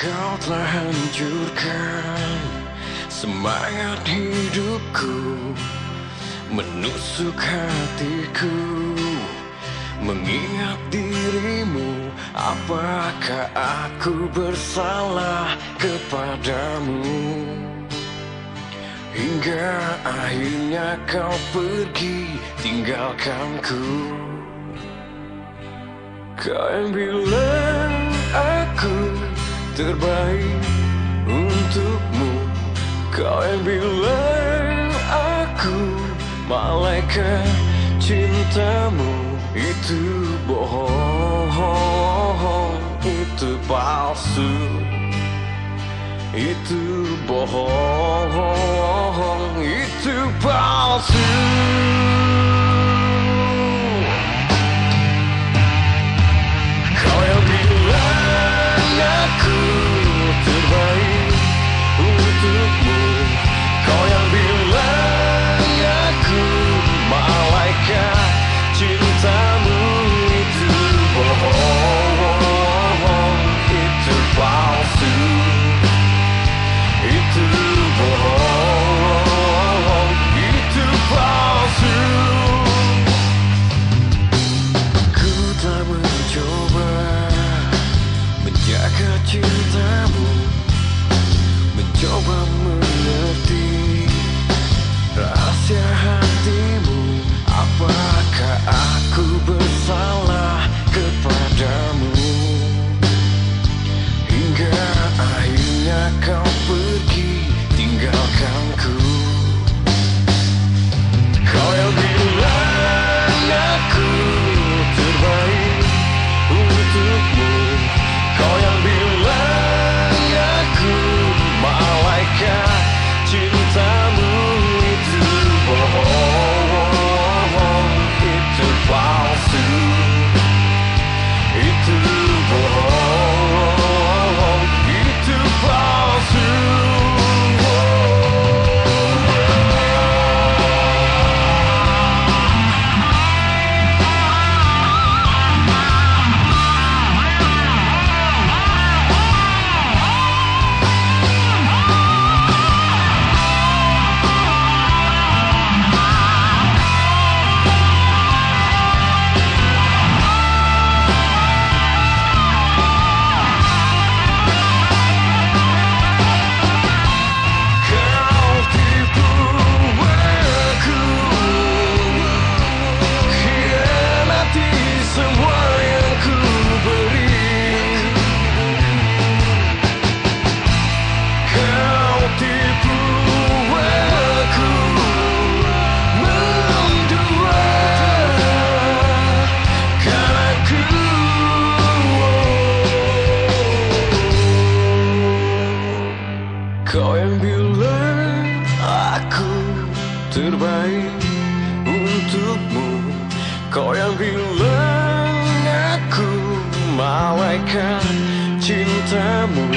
Kau telah hancurkan semangat hidupku Menusuk hatiku Mengingat dirimu. Apakah aku bersalah kepadamu? Hingga akhirnya kau pergi tinggalkanku Kau yang bilang aku terbaik untukmu. Kau yang bilang aku malaikat cintamu. Itu bohong, itu palsu. Itu bohong, itu palsu terbaik untukmu. Kau yang bilang aku malaikat cintamu